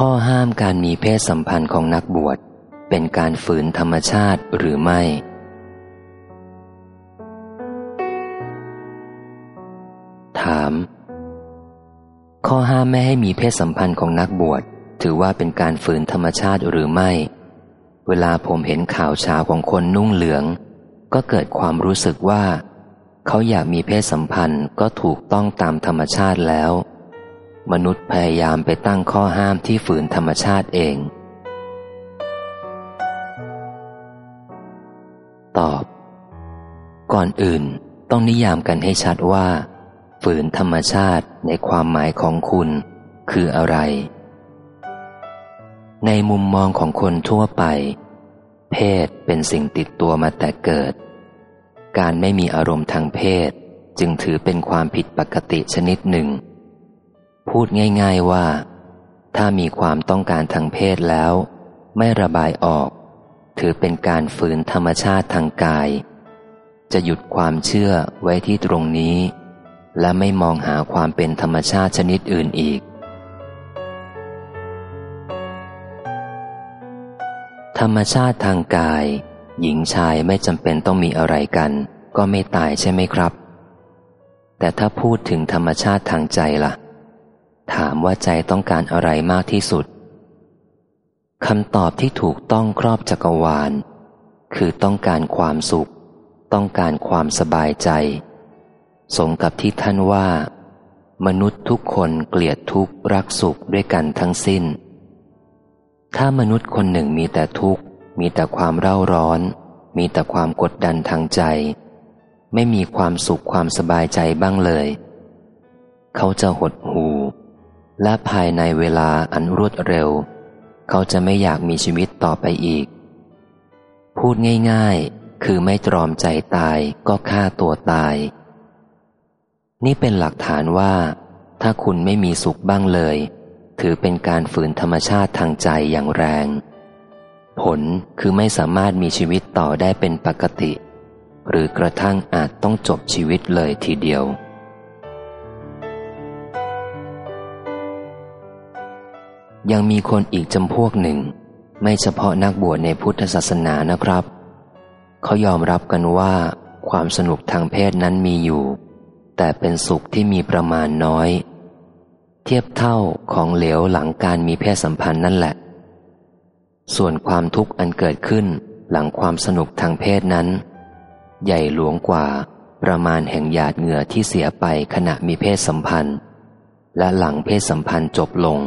ข้อห้ามการมีเพศสัมพันธ์ของนักบวช เป็นการฝืนธรรมชาติหรือไม่ ถาม ข้อห้ามไม่ให้มีเพศสัมพันธ์ของนักบวช ถือว่าเป็นการฝืนธรรมชาติหรือไม่ เวลาผมเห็นข่าวชาของคนนุ่งเหลือง ก็เกิดความรู้สึกว่า เขาอยากมีเพศสัมพันธ์ก็ถูกต้องตามธรรมชาติแล้ว มนุษย์พยายามไปตั้งข้อห้ามที่ฝืนธรรมชาติเอง ตอบ ก่อนอื่นต้องนิยามกันให้ชัดว่า ฝืนธรรมชาติในความหมายของคุณ คืออะไร ในมุมมองของคนทั่วไป เพศเป็นสิ่งติดตัวมาแต่เกิด การไม่มีอารมณ์ทางเพศจึงถือเป็นความผิดปกติชนิดหนึ่ง พูดง่ายๆว่า ถ้ามีความต้องการทางเพศแล้ว ไม่ระบายออก ถือเป็นการฝืนธรรมชาติทางกาย จะหยุดความเชื่อไว้ที่ตรงนี้ และไม่มองหาความเป็นธรรมชาติชนิดอื่นอีก ธรรมชาติทางกาย หญิงชายไม่จำเป็นต้องมีอะไรกัน ก็ไม่ตายใช่ไหมครับ แต่ถ้าพูดถึงธรรมชาติทางใจละ่ะ ถามว่าใจต้องการอะไรมากที่สุดคำตอบที่ถูกต้องครอบจักรวาล คือต้องการความสุข ต้องการความสบายใจสงกับที่ท่านว่า มนุษย์ทุกคนเกลียดทุกข์รักสุขด้วยกันทั้งสิ้น ถ้ามนุษย์คนหนึ่งมีแต่ทุกข์ มีแต่ความเร่าร้อน มีแต่ความกดดันทางใจ ไม่มีความสุขความสบายใจบ้างเลย เขาจะหดหู และภายในเวลาอันรวดเร็ว เขาจะไม่อยากมีชีวิตต่อไปอีก พูดง่ายๆ คือไม่ตรอมใจตายก็ฆ่าตัวตาย นี่เป็นหลักฐานว่า ถ้าคุณไม่มีสุขบ้างเลย ถือเป็นการฝืนธรรมชาติทางใจอย่างแรง ผลคือไม่สามารถมีชีวิตต่อได้เป็นปกติ หรือกระทั่งอาจต้องจบชีวิตเลยทีเดียว ยังมีคนอีกจำพวกหนึ่ง ไม่เฉพาะนักบวชในพุทธศาสนานะครับ เขายอมรับกันว่า ความสนุกทางเพศนั้นมีอยู่ แต่เป็นสุขที่มีประมาณน้อย เทียบเท่าของเหลวหลังการมีเพศสัมพันธ์นั่นแหละ ส่วนความทุกข์อันเกิดขึ้นหลังความสนุกทางเพศนั้น ใหญ่หลวงกว่าประมาณแห่งหยาดเหงื่อที่เสียไปขณะมีเพศสัมพันธ์ และหลังเพศสัมพันธ์จบลง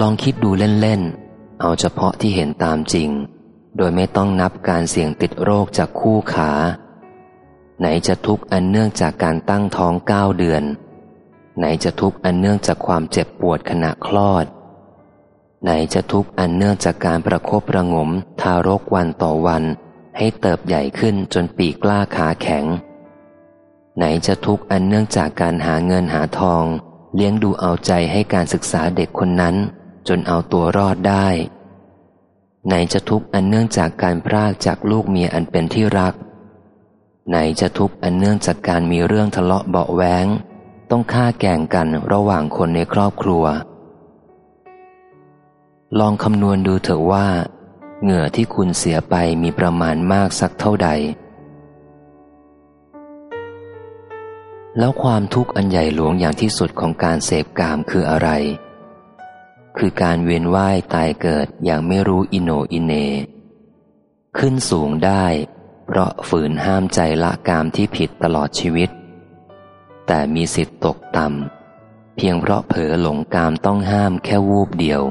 ลองคิดดูเล่นๆ เอาเฉพาะที่เห็นตามจริง โดยไม่ต้องนับการเสี่ยงติดโรคจากคู่ขา ไหนจะทุกข์อันเนื่องจากการตั้งท้องเก้าเดือน ไหนจะทุกข์อันเนื่องจากความเจ็บปวดขณะคลอด ไหนจะทุกข์อันเนื่องจากการประคบประงมทารกวันต่อวัน ให้เติบใหญ่ขึ้นจนปีกกล้าขาแข็ง ไหนจะทุกข์อันเนื่องจากการหาเงินหาทอง เลี้ยงดูเอาใจให้การศึกษาเด็กคนนั้น จนเอาตัวรอดได้ ไหนจะทุกข์อันเนื่องจากการพรากจากลูกเมียอันเป็นที่รัก ไหนจะทุกข์อันเนื่องจากการมีเรื่องทะเลาะเบาแหวงต้องฆ่าแก่งกันระหว่างคนในครอบครัว ลองคำนวณดูเถอะว่า เหงื่อที่คุณเสียไปมีประมาณมากสักเท่าใด แล้วความทุกข์อันใหญ่หลวงอย่างที่สุดของการเสพกามคืออะไร คือการเวียนว่ายตายเกิดอย่างไม่รู้อิโนอิเน ขึ้นสูงได้ เพราะฝืนห้ามใจละกามที่ผิดตลอดชีวิต แต่มีสิทธิ์ตกต่ำเพียงเพราะเผลอหลงกามต้องห้ามแค่วูบเดียว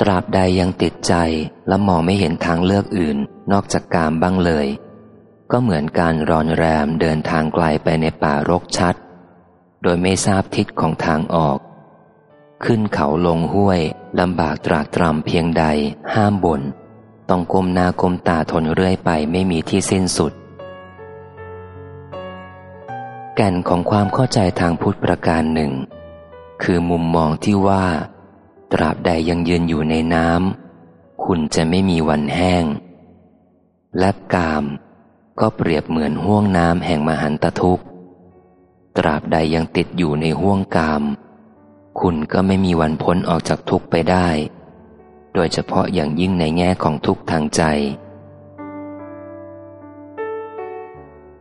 ตราบใดยังติดใจและมองไม่เห็นทางเลือกอื่นนอกจากกามบ้างเลย ก็เหมือนการรอนแรมเดินทางไกลไปในป่ารกชัด โดยไม่ทราบทิศของทางออก ขึ้นเขาลงห้วยลำบากตรากตรำเพียงใด ห้ามบน่นต้องก้มหน้าก้มตาทนเรื่อยไปไม่มีที่สิ้นสุด แก่นของความเข้าใจทางพุทธประการหนึ่ง คือมุมมองที่ว่า ตราบใดยังยืนอยู่ในน้ำคุณจะไม่มีวันแห้ง และกาม ก็เปรียบเหมือนห่วงน้ำแห่งมหันตทุกข์ ตราบใดยังติดอยู่ในห่วงกาม คุณก็ไม่มีวันพ้นออกจากทุกข์ไปได้ โดยเฉพาะอย่างยิ่งในแง่ของทุกข์ทางใจ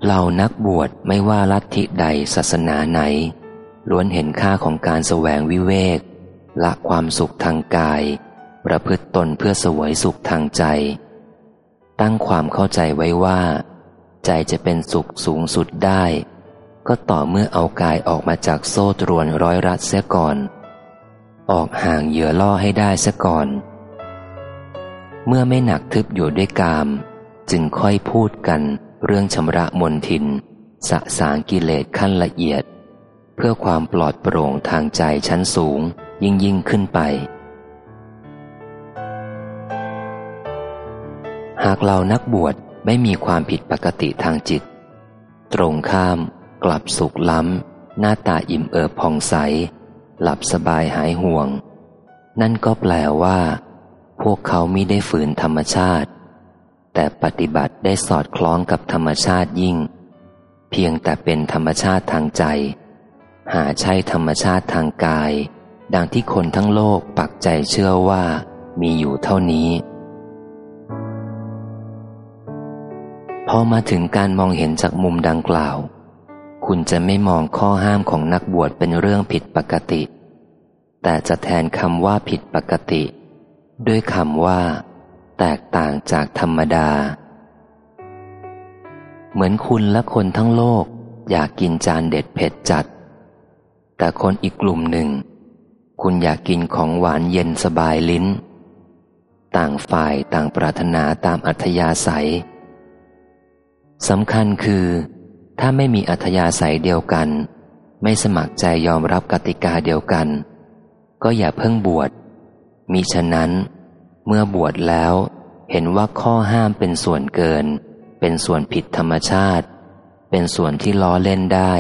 เหล่านักบวชไม่ว่าลัทธิใดศาสนาไหน ล้วนเห็นค่าของการแสวงวิเวกละความสุขทางกาย ประพฤติตนเพื่อสวยสุขทางใจ ตั้งความเข้าใจไว้ว่า ใจจะเป็นสุขสูงสุดได้ ก็ต่อเมื่อเอากายออกมาจากโซ่ตรวนร้อยรัดเสียก่อน ออกห่างเหยื่อล่อให้ได้เสียก่อน เมื่อไม่หนักทึบอยู่ด้วยกาม จึงค่อยพูดกันเรื่องชำระมนทิน สะสางกิเลสขั้นละเอียด เพื่อความปลอดโปร่งทางใจชั้นสูงยิ่งยิ่งขึ้นไป หากเรานักบวชไม่มีความผิดปกติทางจิต ตรงข้าม กลับสุขล้ำ หน้าตาอิ่มเอิบผ่องใส หลับสบายหายห่วง นั่นก็แปลว่า พวกเขามิได้ฝืนธรรมชาติ แต่ปฏิบัติได้สอดคล้องกับธรรมชาติยิ่ง เพียงแต่เป็นธรรมชาติทางใจ หาใช่ธรรมชาติทางกาย ดังที่คนทั้งโลกปักใจเชื่อว่า มีอยู่เท่านี้พอมาถึงการมองเห็นจากมุมดังกล่าว คุณจะไม่มองข้อห้ามของนักบวชเป็นเรื่องผิดปกติ แต่จะแทนคำว่าผิดปกติ ด้วยคำว่า แตกต่างจากธรรมดา เหมือนคุณและคนทั้งโลกอยากกินจานเด็ดเผ็ดจัด แต่คนอีกกลุ่มหนึ่ง คุณอยากกินของหวานเย็นสบายลิ้น ต่างฝ่ายต่างปรารถนาตามอัธยาศัยสำคัญคือ ถ้าไม่มีอัธยาศัยเดียวกัน ไม่สมัครใจยอมรับกติกาเดียวกัน ก็อย่าเพิ่งบวช มิฉะนั้น เมื่อบวชแล้วเห็นว่าข้อห้ามเป็นส่วนเกิน เป็นส่วนผิดธรรมชาติ เป็นส่วนที่ล้อเล่นได้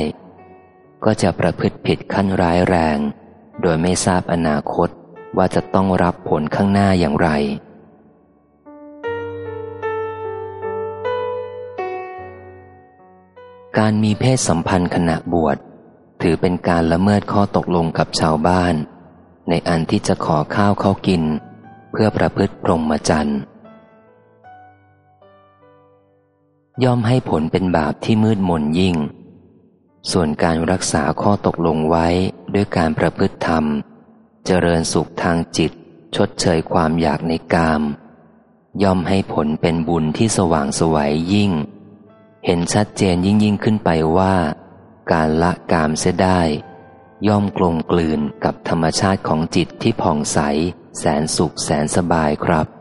ก็จะประพฤติผิดขั้นร้ายแรง โดยไม่ทราบอนาคตว่าจะต้องรับผลข้างหน้าอย่างไร การมีเพศสัมพันธ์ขณะบวช ถือเป็นการละเมิดข้อตกลงกับชาวบ้าน ในอันที่จะขอข้าวเขากิน เพื่อประพฤติพรหมจรรย์ย่อมให้ผลเป็นบาปที่มืดมนยิ่ง ส่วนการรักษาข้อตกลงไว้ด้วยการประพฤติธรรม เจริญสุขทางจิต ชดเชยความอยากในกาม ย่อมให้ผลเป็นบุญที่สว่างสวัยยิ่ง เห็นชัดเจนยิ่งยิ่งขึ้นไปว่า การละกามเสียได้ ย่อมกลมกลืนกับธรรมชาติของจิตที่ผ่องใส แสนสุขแสนสบายครับ